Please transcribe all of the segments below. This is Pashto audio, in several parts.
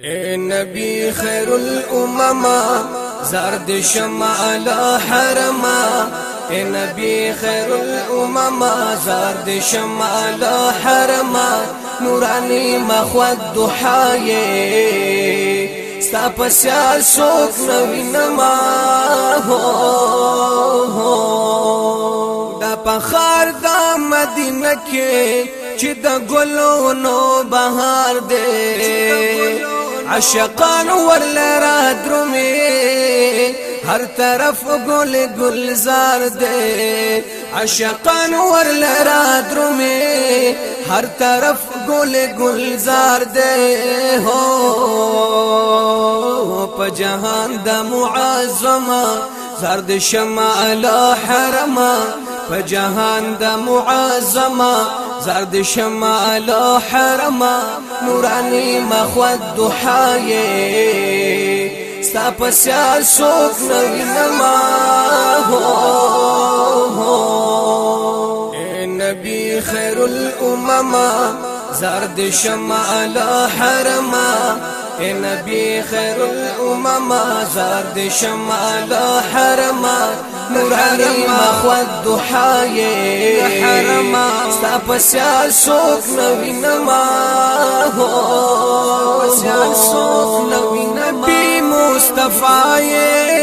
اے نبی خیر الامم زرد شمع علی حرم اے نبی خیر الامم زرد شمع علی حرم نورانی مخود دحایه ستا پسیال سوک نوی نما دا پخار دا مدینه کې چې د ګلونو بهار دی عشقان راد رومي هر طرف گل گلزار دے عشقان راد رومي هر طرف گل گلزار دے ہو په جهان د معظمه زرد شمع لا حرمه په جهان د معظمه زرد شمال و حرما نورانی مخود دوحای ستا پسیار سوک نگنما اے نبی خیر زرد شمال و حرما اے نبی خیر الامم آزار دے شمال حرما نور حریم اخوات دوحائی حرما ستا پسیال سوک نوی نما پسیال سوک نوی نما بی مصطفی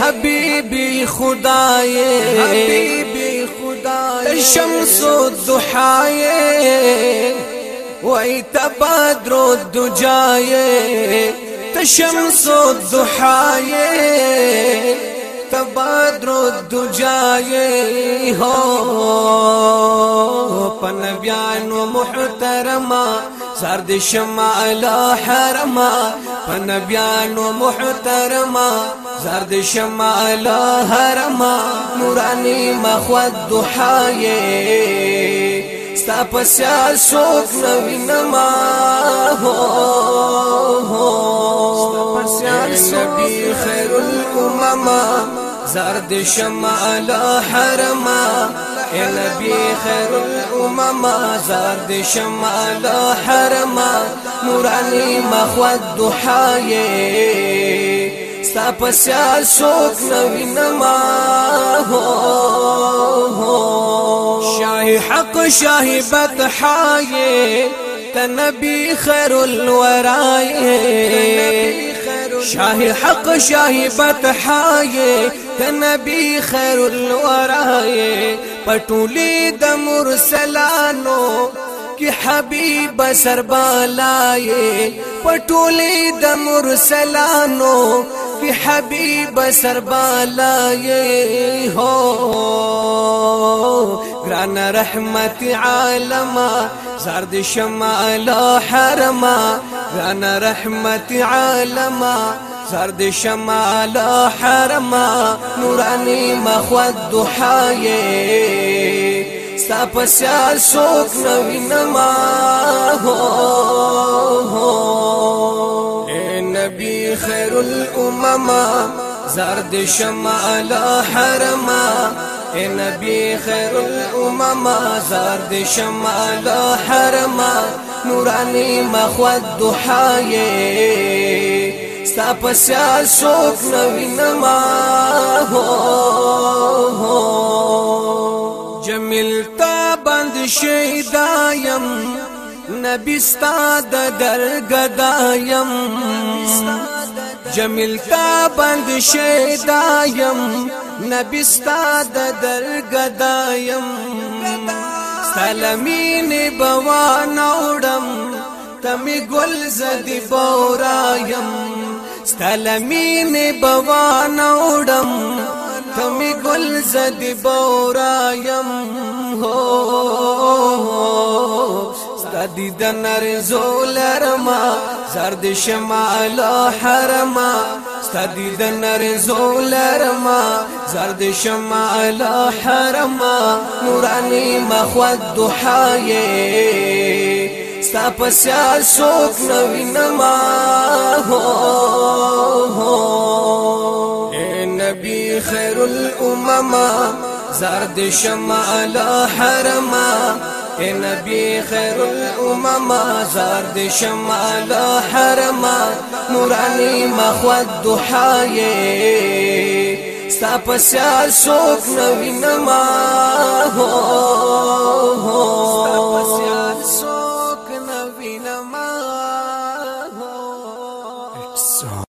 حبیبی خدای حبیبی خدای شمس و وای تبادر الدجای تشمس الضحای تبادر الدجای هو پنبیان و محترما زرد شمال حرما پنبیان و محترما زرد شمال حرما نورانی مخود ضحای ستا پسیال سوک نوینما ستا پسیال نبی خیر الامما زرد شمال حرما اے نبی خیر الامما زرد شمال حرما نورانی مخود دحایه ستا پسیال سوک نوینما هو هو حق شاہی بت ہائے خیر الورائے شاہی شاہ حق شاہی بت ہائے خیر الورائے پٹولی دمر سلانو کہ حبیب بسر بالائے پٹولی دمر سلانو شافی حبیب سربالای ہو گران رحمت عالما زرد شمالا حرما گران رحمت عالما زرد شمالا حرما نورانی مخود دحایه ستا پسیا سوک نوی نما ہو الامم زرد شمال حرم اے نبی خیر الامم زرد شمال حرم نورانی مخود دحایه ستا پسیا سوک نوی نما ہو جمیل تا بند شیدایم نبی ستا د درگدایم نبی ستا د جمیل تا بند شیدایم نبی ستا د درګدایم سلامین بوا نوړم تمی گل زدی بورایم سلامین بوا نوړم تمی گل زدی بورایم هو دنر زول رما زرد شمال حرما ستا دنر زول رما زرد شمال حرما نورانی مخود دحایه ستا پسیار سوک نوی نما اے نبی خیر الامما زرد شمال حرما اے نبی خیر الامم زار د شمال حرم نورانی مخود دحای ستا پسیار سوک نوی نما